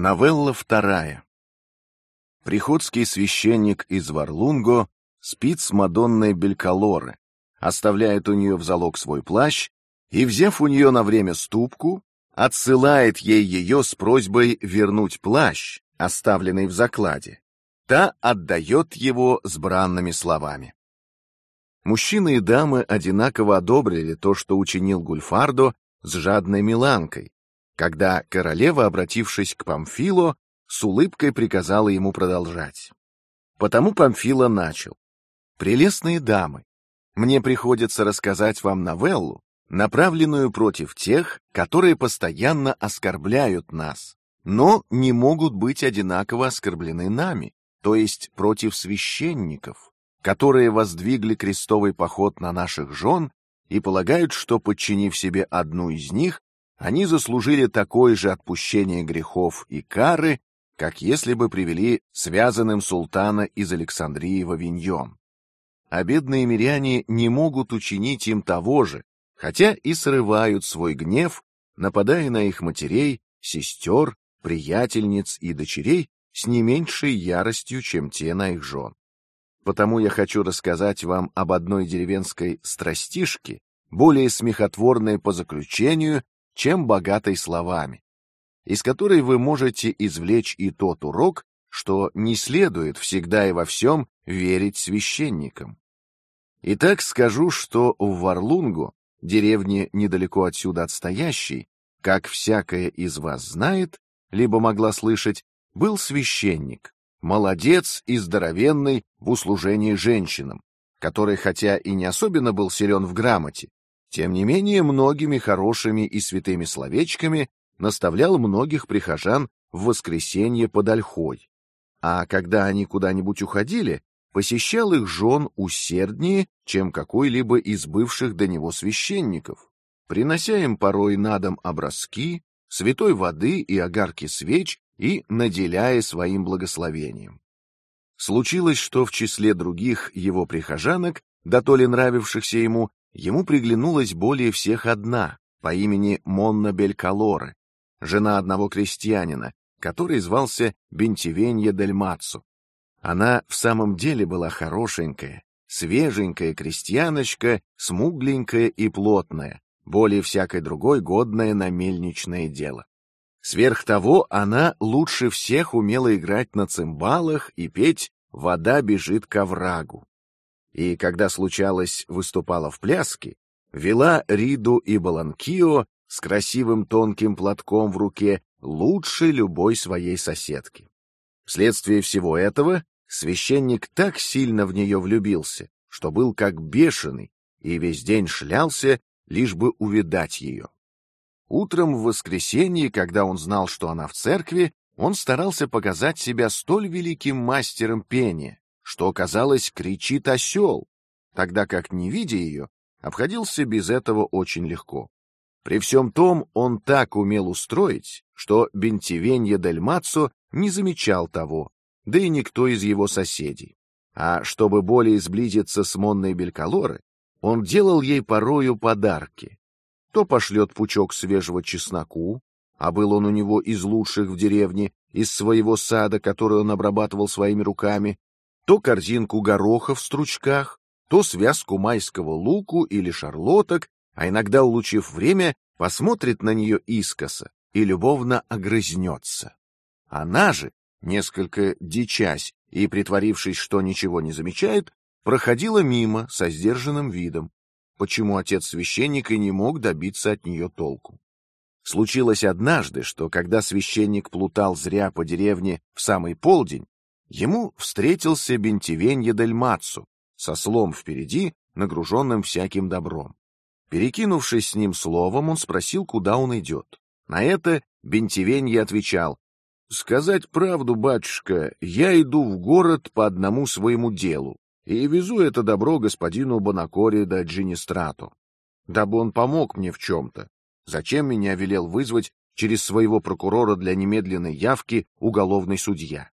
Новелла вторая. Приходский священник из Варлунго спит с Мадонной Белькалоры, оставляет у нее в залог свой плащ и, взяв у нее на время ступку, отсылает ей ее с просьбой вернуть плащ, оставленный в закладе. Та отдает его с бранными словами. Мужчины и дамы одинаково одобрили то, что учинил Гульфардо с жадной Миланкой, когда королева, обратившись к Памфило, с улыбкой приказала ему продолжать. Потому Памфило начал: "Прелестные дамы, мне приходится рассказать вам новеллу, направленную против тех, которые постоянно оскорбляют нас, но не могут быть одинаково оскорблены нами, то есть против священников, которые воздвигли крестовый поход на наших жен и полагают, что подчинив себе одну из них, они заслужили такое же отпущение грехов и кары, как если бы привели связанным султана из Александрии в Авиньон. А бедные миряне не могут учинить им того же, хотя и срывают свой гнев, нападая на их матерей, сестер, приятельниц и дочерей с не меньшей яростью, чем те на их жен. Потому я хочу рассказать вам об одной деревенской страстишке, более смехотворной по заключению, чем богатой словами, из которой вы можете извлечь и тот урок, что не следует всегда и во всем верить священникам. Итак, скажу, что в Варлунгу, деревне недалеко отсюда отстоящей, как всякая из вас знает, либо могла слышать, был священник, молодец и здоровенный в услужении женщинам, который, хотя и не особенно был силен в грамоте, тем не менее, многими хорошими и святыми словечками наставлял многих прихожан в воскресенье под ольхой, а когда они куда-нибудь уходили, посещал их жен усерднее, чем какой-либо из бывших до него священников, принося им порой на дом образки, святой воды и огарки свеч и наделяя своим благословением. Случилось, что в числе других его прихожанок, да то ли нравившихся ему, ему приглянулась более всех одна по имени Монна Белькалоре, жена одного крестьянина, который звался Бентивенья дель Мацу. Она в самом деле была хорошенькая, свеженькая крестьяночка, смугленькая и плотная, более всякой другой годная на мельничное дело. Сверх того, она лучше всех умела играть на цимбалах и петь "Вода бежит к оврагу" и, когда случалось, выступала в пляске, вела Риду и Баланкио с красивым тонким платком в руке лучше любой своей соседки. Вследствие всего этого священник так сильно в нее влюбился, что был как бешеный и весь день шлялся, лишь бы увидать ее. Утром в воскресенье, когда он знал, что она в церкви, он старался показать себя столь великим мастером пения, что казалось кричит осел, тогда как не видя ее, обходился без этого очень легко. При всем том он так умел устроить, что Бентивенье дель Мацо не замечал того, да и никто из его соседей. А чтобы более сблизиться с Монной Белькалоры, он делал ей порою подарки. То пошлет пучок свежего чесноку, а был он у него из лучших в деревне, из своего сада, который он обрабатывал своими руками, то корзинку гороха в стручках, то связку майского луку или шарлоток, а иногда, улучив время, посмотрит на нее искоса и любовно огрызнется. Она же, несколько дичась и притворившись, что ничего не замечает, проходила мимо со сдержанным видом. Почему отец священника не мог добиться от нее толку? Случилось однажды, что когда священник плутал зря по деревне в самый полдень, ему встретился Бентивенье дель Мацу со слом впереди, нагруженным всяким добром. Перекинувшись с ним словом, он спросил, куда он идет. На это Бентивенье отвечал: "Сказать правду, батюшка, я иду в город по одному своему делу и везу это добро господину Бонакоре да Джинистрату, дабы он помог мне в чем-то. Зачем меня велел вызвать через своего прокурора для немедленной явки уголовный судья?"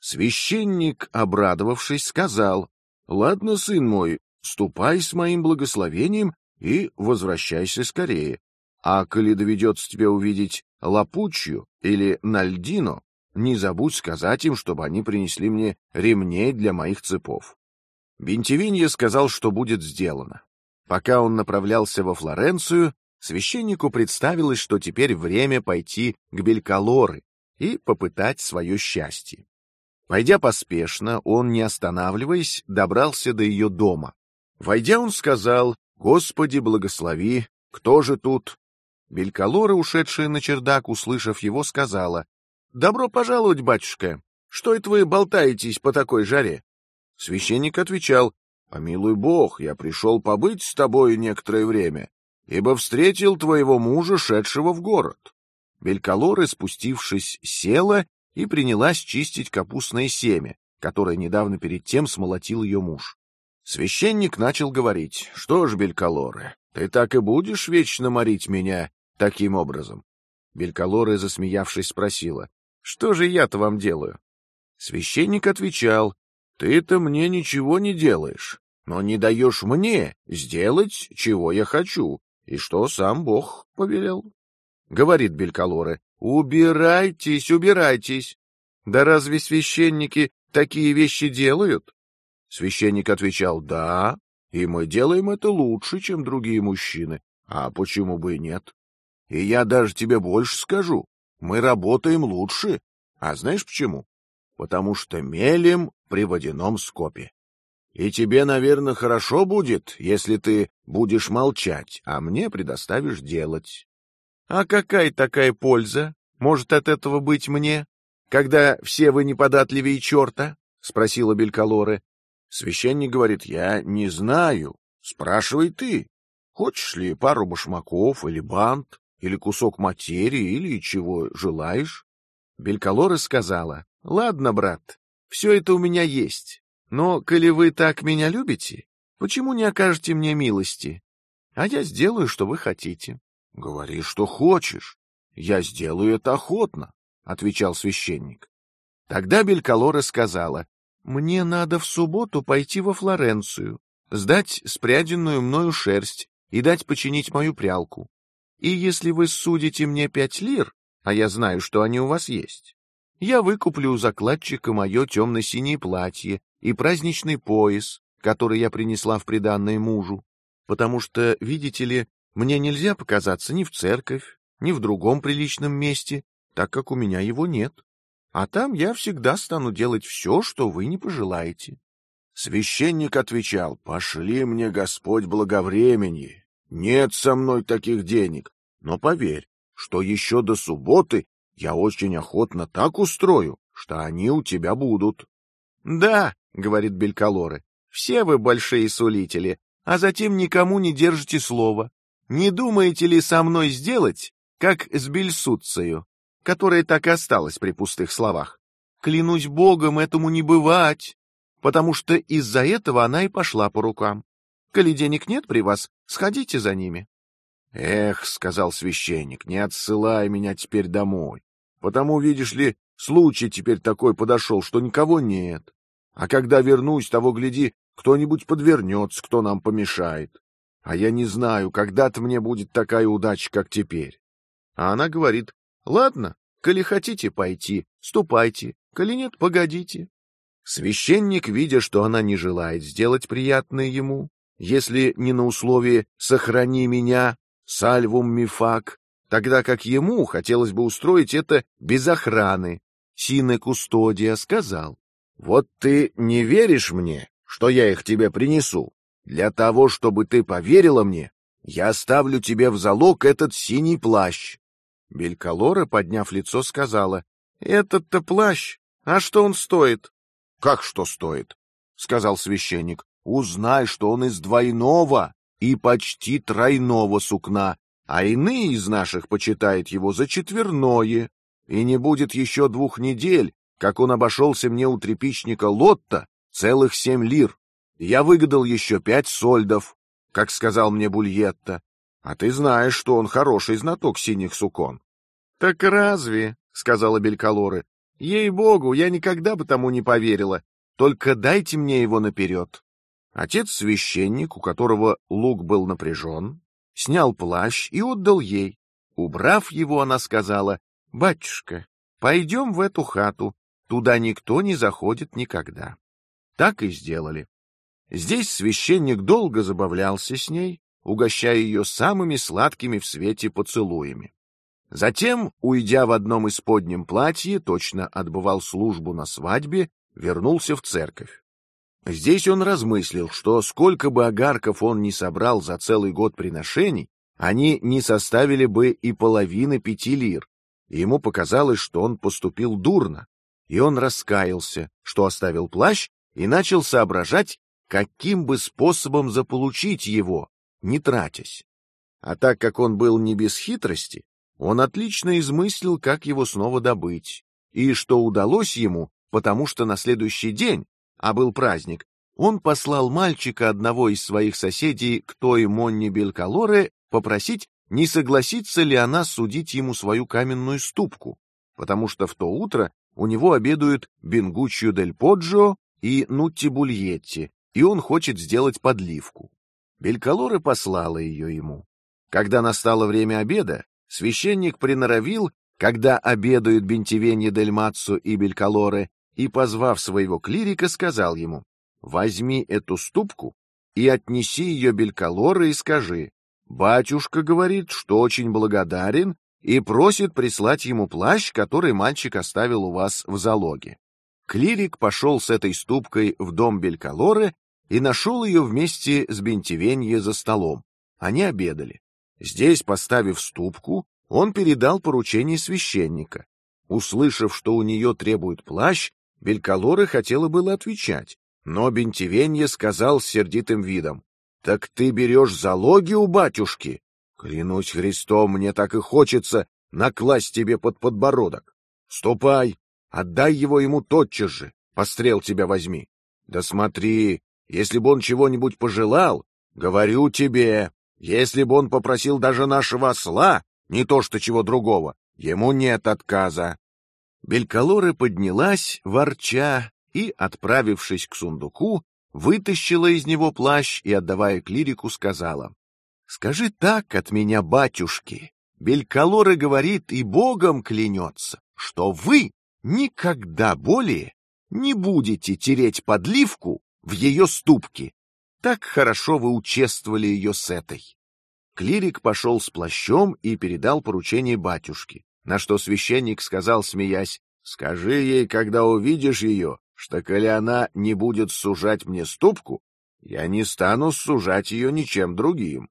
Священник, обрадовавшись, сказал: "Ладно, сын мой, ступай с моим благословением и возвращайся скорее. А коли доведется тебе увидеть Лапучью или Нальдино, не забудь сказать им, чтобы они принесли мне ремней для моих цепов. Бентивинье сказал, что будет сделано. Пока он направлялся во Флоренцию, священнику представилось, что теперь время пойти к Белькалоры и попытать свое счастье. Пойдя поспешно, он, не останавливаясь, добрался до ее дома. Войдя, он сказал: "Господи, благослови! Кто же тут?" Белькалора, ушедшая на чердак, услышав его, сказала: "Добро пожаловать, батюшка. Что это вы болтаетесь по такой жаре?" Священник отвечал: "Помилуй Бог, я пришел побыть с тобой некоторое время, ибо встретил твоего мужа, шедшего в город." Белькалора, спустившись, села и принялась чистить капустное семя, которое недавно перед тем смолотил ее муж. Священник начал говорить: "Что ж, Белькалоры, ты так и будешь вечно морить меня таким образом?" Белькалоры, засмеявшись, спросила: "Что же я-то вам делаю?" Священник отвечал: "Ты-то мне ничего не делаешь, но не даешь мне сделать, чего я хочу, и что сам Бог повелел." Говорит Белькалоры: Убирайтесь, убирайтесь. Да разве священники такие вещи делают? Священник отвечал: Да, и мы делаем это лучше, чем другие мужчины. А почему бы и нет? И я даже тебе больше скажу: мы работаем лучше. А знаешь почему? Потому что мелем при водяном скопе. И тебе, наверное, хорошо будет, если ты будешь молчать, а мне предоставишь делать. А какая такая польза может от этого быть мне, когда все вы неподатливее черта? спросила Белькалоре. Священник говорит: я не знаю. Спрашивай ты. Хочешь ли пару башмаков или бант или кусок материи или чего желаешь? Белькалоре сказала: ладно, брат, все это у меня есть. Но коли вы так меня любите, почему не окажете мне милости? А я сделаю, что вы хотите. Говори, что хочешь. Я сделаю это охотно, отвечал священник. Тогда Белькалора сказала: мне надо в субботу пойти во Флоренцию, сдать спряденную мною шерсть и дать починить мою прялку. И если вы судите мне пять лир, а я знаю, что они у вас есть, я выкуплю у закладчика мое темно-синее платье и праздничный пояс, который я принесла в приданное мужу, потому что, видите ли, мне нельзя показаться ни в церковь, ни в другом приличном месте, так как у меня его нет. А там я всегда стану делать все, что вы не пожелаете. Священник отвечал: "Пошли мне, Господь, благовремени. Нет со мной таких денег, но поверь, что еще до субботы я очень охотно так устрою, что они у тебя будут". Да, говорит Белькалоры, все вы большие сулители, а затем никому не держите слова. Не думаете ли со мной сделать, как с Бельсуцею, которая так и осталась при пустых словах? Клянусь Богом, этому не бывать, потому что из-за этого она и пошла по рукам. Коли денег нет при вас, сходите за ними. Эх, сказал священник, не отсылай меня теперь домой, потому видишь ли, случай теперь такой подошел, что никого нет. А когда вернусь, того гляди, кто-нибудь подвернется, кто нам помешает. А я не знаю, когда-то мне будет такая удача, как теперь. А она говорит: ладно, коли хотите пойти, ступайте, коли нет, погодите. Священник, видя, что она не желает сделать приятное ему, если не на условии сохрани меня, сальвум мифак, тогда как ему хотелось бы устроить это без охраны, сине кустодия сказал: вот ты не веришь мне, что я их тебе принесу, для того, чтобы ты поверила мне, я оставлю тебе в залог этот синий плащ. Белькалора, подняв лицо, сказала: "Этот-то плащ, а что он стоит?" "Как что стоит?" сказал священник. "Узнай, что он из двойного и почти тройного сукна, а иные из наших почитают его за четверное. И не будет еще двух недель, как он обошелся мне у трепичника Лотта целых семь лир. Я выгадал еще пять сольдов, как сказал мне Бульетта. А ты знаешь, что он хороший знаток синих сукон. Так разве? сказала Белькалоры. Ей богу, я никогда бы тому не поверила. Только дайте мне его наперед. Отец священник, у которого лук был напряжен, снял плащ и отдал ей. Убрав его, она сказала: "Батюшка, пойдем в эту хату, туда никто не заходит никогда". Так и сделали. Здесь священник долго забавлялся с ней, угощая ее самыми сладкими в свете поцелуями. Затем, уйдя в одном из подним платье, точно отбывал службу на свадьбе, вернулся в церковь. Здесь он размыслил, что сколько бы огарков он ни собрал за целый год приношений, они не составили бы и половины пяти лир. И ему показалось, что он поступил дурно, и он раскаялся, что оставил плащ и начал соображать, каким бы способом заполучить его, не тратясь. А так как он был не без хитрости, он отлично измыслил, как его снова добыть, и что удалось ему, потому что на следующий день, а был праздник, он послал мальчика одного из своих соседей к той Монне Белькалоре попросить, не согласится ли она судить ему свою каменную ступку, потому что в то утро у него обедают Бенгуччо дель Поджо и Нутти Бульетти, и он хочет сделать подливку. Белькалоре послала ее ему. Когда настало время обеда, священник приноровил, когда обедают Бентивенье дель Маццо и Белькалоре, и, позвав своего клирика, сказал ему: возьми эту ступку и отнеси ее Белькалоре и скажи: батюшка говорит, что очень благодарен и просит прислать ему плащ, который мальчик оставил у вас в залоге. Клирик пошел с этой ступкой в дом Белькалоры и нашел ее вместе с Бентивенье за столом. Они обедали. Здесь, поставив ступку, он передал поручение священника. Услышав, что у нее требует плащ, Белькалора хотела было отвечать, но Бентивенье сказал с сердитым видом: "Так ты берешь залоги у батюшки? Клянусь Христом, мне так и хочется накласть тебе под подбородок. Ступай, Отдай его ему тотчас же, пострел тебя возьми. Да смотри, если бы он чего-нибудь пожелал, говорю тебе, если бы он попросил даже нашего осла, не то что чего другого, ему нет отказа. Белькалора поднялась, ворча, и, отправившись к сундуку, вытащила из него плащ и, отдавая клирику, сказала: "Скажи так от меня, батюшки. Белькалора говорит и Богом клянется, что вы никогда более не будете тереть подливку в ее ступке. Так хорошо вы учествовали ее с этой. Клирик пошел с плащом и передал поручение батюшке, на что священник сказал, смеясь: "Скажи ей, когда увидишь ее, что коли она не будет сужать мне ступку, я не стану сужать ее ничем другим".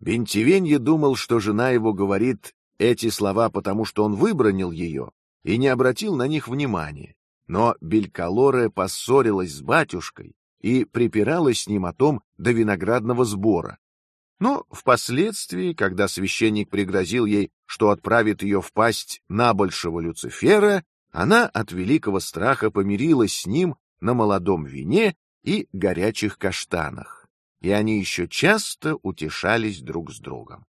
Бентивенье думал, что жена его говорит эти слова, потому что он выбронил ее, и не обратил на них внимания. Но Белькалоре поссорилась с батюшкой и припиралась с ним о том до виноградного сбора. Но впоследствии, когда священник пригрозил ей, что отправит ее в пасть на большего Люцифера, она от великого страха помирилась с ним на молодом вине и горячих каштанах, и они еще часто утешались друг с другом.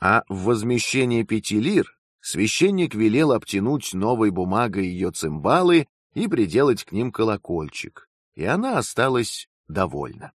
А в возмещение пяти лир священник велел обтянуть новой бумагой ее цимбалы и приделать к ним колокольчик, и она осталась довольна.